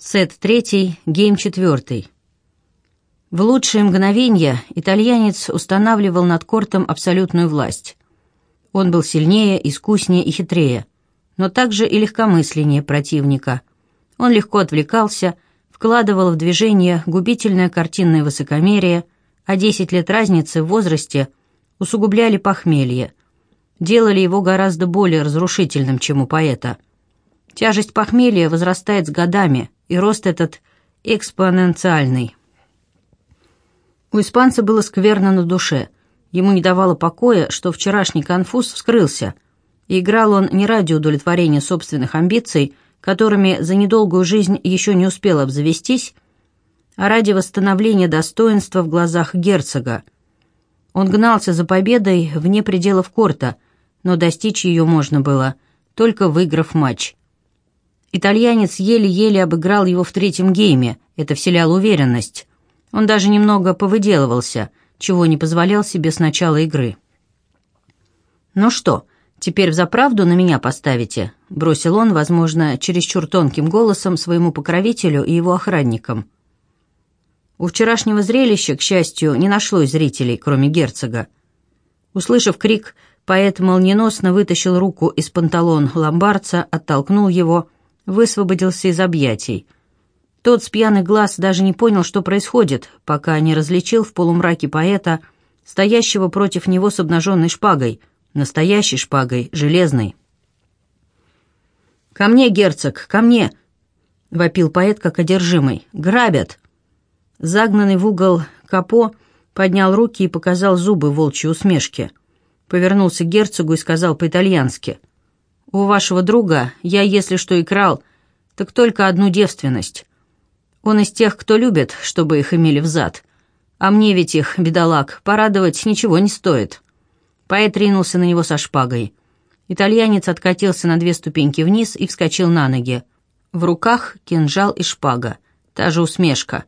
Сет третий, гейм четвертый. В лучшие мгновения итальянец устанавливал над кортом абсолютную власть. Он был сильнее, искуснее и хитрее, но также и легкомысленнее противника. Он легко отвлекался, вкладывал в движение губительное картинное высокомерие, а 10 лет разницы в возрасте усугубляли похмелье, делали его гораздо более разрушительным, чем у поэта. Тяжесть похмелья возрастает с годами, и рост этот экспоненциальный. У испанца было скверно на душе. Ему не давало покоя, что вчерашний конфуз вскрылся, и играл он не ради удовлетворения собственных амбиций, которыми за недолгую жизнь еще не успел обзавестись, а ради восстановления достоинства в глазах герцога. Он гнался за победой вне пределов корта, но достичь ее можно было, только выиграв матч. Итальянец еле-еле обыграл его в третьем гейме, это вселяло уверенность. Он даже немного повыделывался, чего не позволял себе с начала игры. «Ну что, теперь взаправду на меня поставите?» — бросил он, возможно, чересчур тонким голосом своему покровителю и его охранникам. У вчерашнего зрелища, к счастью, не нашлось зрителей, кроме герцога. Услышав крик, поэт молниеносно вытащил руку из панталон ломбардца, оттолкнул его, высвободился из объятий — тот с пьяных глаз даже не понял, что происходит, пока не различил в полумраке поэта, стоящего против него с обнаженной шпагой, настоящей шпагой, железной. «Ко мне, герцог, ко мне!» — вопил поэт как одержимый. «Грабят!» Загнанный в угол капо поднял руки и показал зубы волчьей усмешки. Повернулся к герцогу и сказал по-итальянски. «У вашего друга я, если что и крал, так только одну девственность. Он из тех, кто любит, чтобы их имели взад. А мне ведь их, бедолаг, порадовать ничего не стоит». Поэт ринулся на него со шпагой. Итальянец откатился на две ступеньки вниз и вскочил на ноги. В руках кинжал и шпага. Та же усмешка.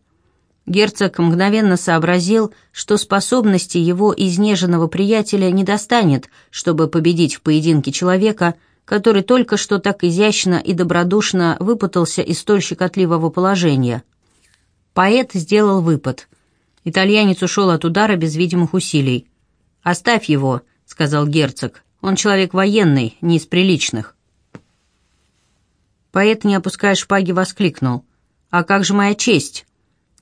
Герцог мгновенно сообразил, что способности его изнеженного приятеля не достанет, чтобы победить в поединке человека, который только что так изящно и добродушно выпутался из столь щекотливого положения. Поэт сделал выпад. Итальянец ушел от удара без видимых усилий. «Оставь его», — сказал герцог. «Он человек военный, не из приличных». Поэт, не опуская шпаги, воскликнул. «А как же моя честь?»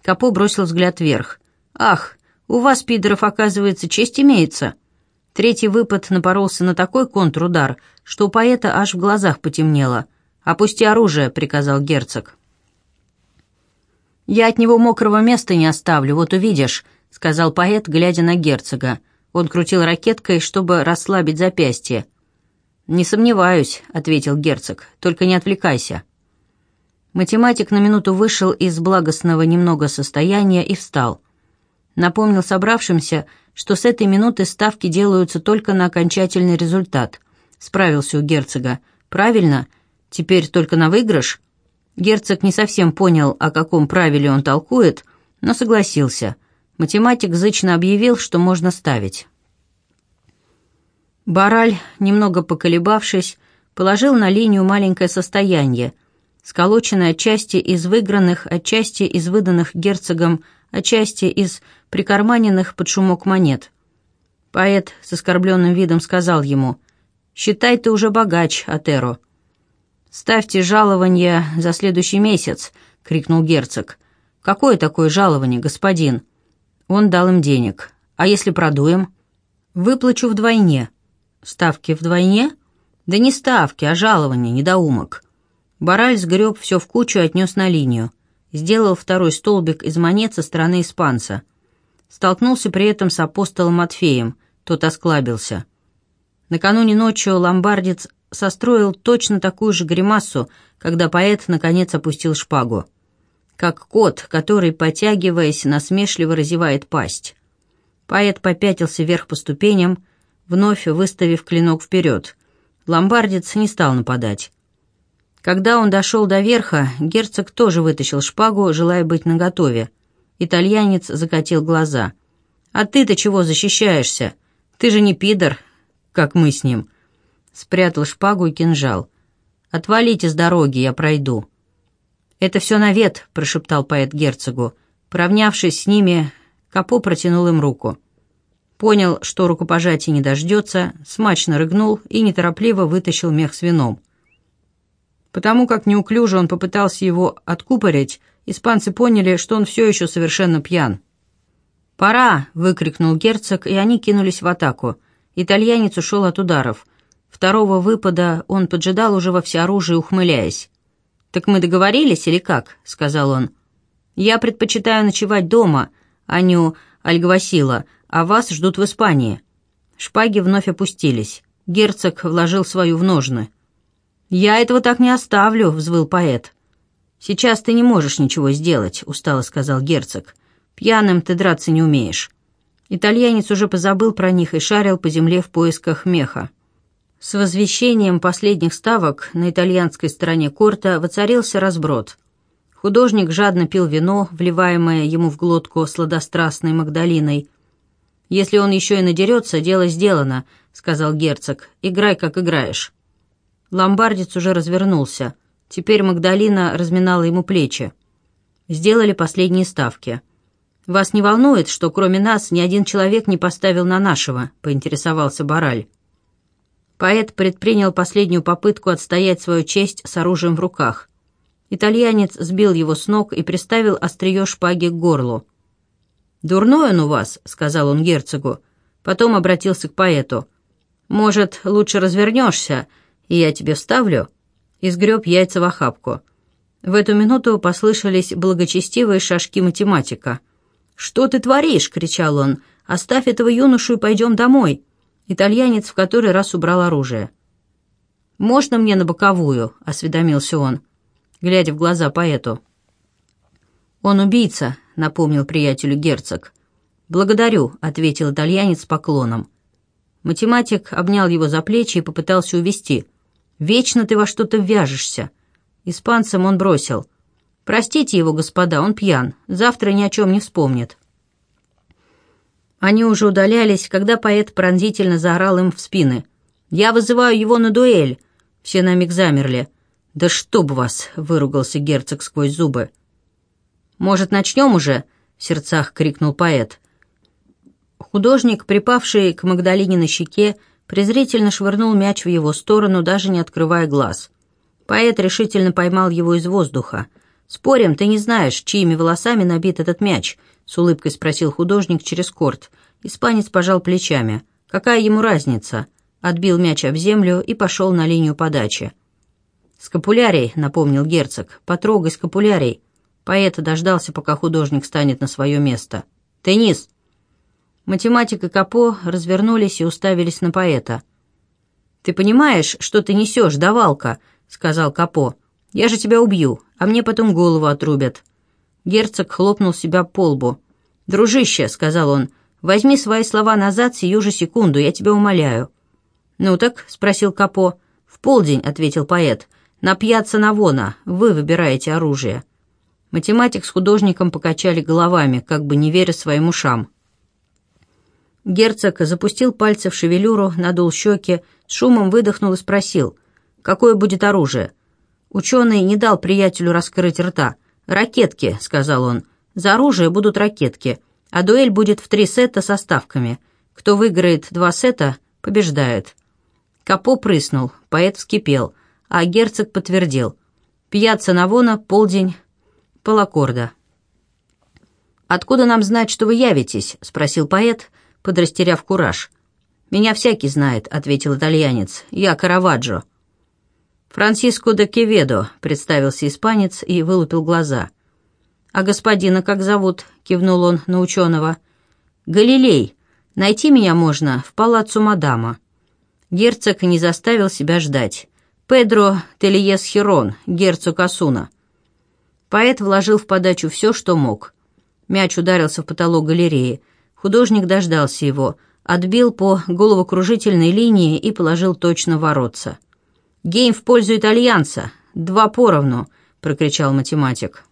Капо бросил взгляд вверх. «Ах, у вас, пидоров, оказывается, честь имеется». Третий выпад напоролся на такой контрудар, что у поэта аж в глазах потемнело. «Опусти оружие», — приказал герцог. «Я от него мокрого места не оставлю, вот увидишь», — сказал поэт, глядя на герцога. Он крутил ракеткой, чтобы расслабить запястье. «Не сомневаюсь», — ответил герцог, — «только не отвлекайся». Математик на минуту вышел из благостного немного состояния и встал. Напомнил собравшимся, что с этой минуты ставки делаются только на окончательный результат. Справился у герцога. «Правильно? Теперь только на выигрыш?» Герцог не совсем понял, о каком правиле он толкует, но согласился. Математик зычно объявил, что можно ставить. Бараль, немного поколебавшись, положил на линию маленькое состояние, сколоченное отчасти из выигранных, отчасти из выданных герцогом, отчасти из прикарманенных под шумок монет. Поэт с оскорбленным видом сказал ему, «Считай, ты уже богач, Атеро». «Ставьте жалование за следующий месяц», — крикнул герцог. «Какое такое жалование, господин?» Он дал им денег. «А если продуем?» «Выплачу вдвойне». «Ставки вдвойне?» «Да не ставки, а жалование, недоумок». Бараль сгреб все в кучу и отнес на линию сделал второй столбик из монет со стороны испанца. Столкнулся при этом с апостолом Матфеем, тот осклабился. Накануне ночью ломбардец состроил точно такую же гримасу, когда поэт наконец опустил шпагу. Как кот, который, потягиваясь, насмешливо разевает пасть. Поэт попятился вверх по ступеням, вновь выставив клинок вперед. Ломбардец не стал нападать. Когда он дошел до верха, герцог тоже вытащил шпагу, желая быть наготове. Итальянец закатил глаза. «А ты-то чего защищаешься? Ты же не пидор, как мы с ним». Спрятал шпагу и кинжал. «Отвалите с дороги, я пройду». «Это все навет», — прошептал поэт герцогу. Поравнявшись с ними, Капо протянул им руку. Понял, что рукопожатия не дождется, смачно рыгнул и неторопливо вытащил мех с вином. Потому как неуклюже он попытался его откупорить, испанцы поняли, что он все еще совершенно пьян. «Пора!» — выкрикнул герцог, и они кинулись в атаку. Итальянец ушел от ударов. Второго выпада он поджидал уже во всеоружии, ухмыляясь. «Так мы договорились или как?» — сказал он. «Я предпочитаю ночевать дома, а не Альгвасила, а вас ждут в Испании». Шпаги вновь опустились. Герцог вложил свою в ножны. «Я этого так не оставлю», — взвыл поэт. «Сейчас ты не можешь ничего сделать», — устало сказал герцог. «Пьяным ты драться не умеешь». Итальянец уже позабыл про них и шарил по земле в поисках меха. С возвещением последних ставок на итальянской стороне корта воцарился разброд. Художник жадно пил вино, вливаемое ему в глотку сладострастной Магдалиной. «Если он еще и надерется, дело сделано», — сказал герцог. «Играй, как играешь». Ломбардец уже развернулся. Теперь Магдалина разминала ему плечи. Сделали последние ставки. «Вас не волнует, что кроме нас ни один человек не поставил на нашего?» — поинтересовался Бараль. Поэт предпринял последнюю попытку отстоять свою честь с оружием в руках. Итальянец сбил его с ног и приставил острие шпаги к горлу. «Дурной он у вас», — сказал он герцогу. Потом обратился к поэту. «Может, лучше развернешься, и я тебе вставлю?» И сгреб яйца в охапку. В эту минуту послышались благочестивые шажки математика. «Что ты творишь?» — кричал он. «Оставь этого юношу и пойдем домой». Итальянец в который раз убрал оружие. «Можно мне на боковую?» — осведомился он, глядя в глаза поэту. «Он убийца», — напомнил приятелю герцог. «Благодарю», — ответил итальянец с поклоном. Математик обнял его за плечи и попытался увести. «Вечно ты во что-то вяжешься». Испанцам он бросил. «Простите его, господа, он пьян. Завтра ни о чем не вспомнит». Они уже удалялись, когда поэт пронзительно заорал им в спины. «Я вызываю его на дуэль!» Все на миг замерли. «Да чтоб вас!» — выругался герцог сквозь зубы. «Может, начнем уже?» — в сердцах крикнул поэт. Художник, припавший к Магдалине на щеке, презрительно швырнул мяч в его сторону, даже не открывая глаз. Поэт решительно поймал его из воздуха. «Спорим, ты не знаешь, чьими волосами набит этот мяч?» с улыбкой спросил художник через корт. Испанец пожал плечами. Какая ему разница? Отбил мяч об землю и пошел на линию подачи. «Скапулярий», — напомнил герцог, — «потрогай скапулярий». Поэт дождался, пока художник станет на свое место. «Теннис!» Математик и Капо развернулись и уставились на поэта. «Ты понимаешь, что ты несешь, давалка?» — сказал Капо. «Я же тебя убью, а мне потом голову отрубят». Герцог хлопнул себя по лбу. «Дружище», — сказал он, — «возьми свои слова назад сию же секунду, я тебя умоляю». «Ну так?» — спросил Капо. «В полдень», — ответил поэт. «На пьяца вы выбираете оружие». Математик с художником покачали головами, как бы не веря своим ушам. Герцог запустил пальцы в шевелюру, надул щеки, с шумом выдохнул и спросил, «Какое будет оружие?» Ученый не дал приятелю раскрыть рта — «Ракетки», — сказал он. «За оружие будут ракетки, а дуэль будет в три сета со ставками. Кто выиграет два сета, побеждает». Капо прыснул, поэт вскипел, а герцог подтвердил. «Пьяца Навона, полдень, полаккорда». «Откуда нам знать, что вы явитесь?» — спросил поэт, подрастеряв кураж. «Меня всякий знает», — ответил итальянец. «Я Караваджо». «Франциско де Кеведо», — представился испанец и вылупил глаза. «А господина как зовут?» — кивнул он на ученого. «Галилей. Найти меня можно в палаццо Мадама». Герцог не заставил себя ждать. «Педро Тельес Херон, герцог Асуна». Поэт вложил в подачу все, что мог. Мяч ударился в потолок галереи. Художник дождался его, отбил по головокружительной линии и положил точно воротца. «Гейм в пользу итальянца. Два поровну», — прокричал математик.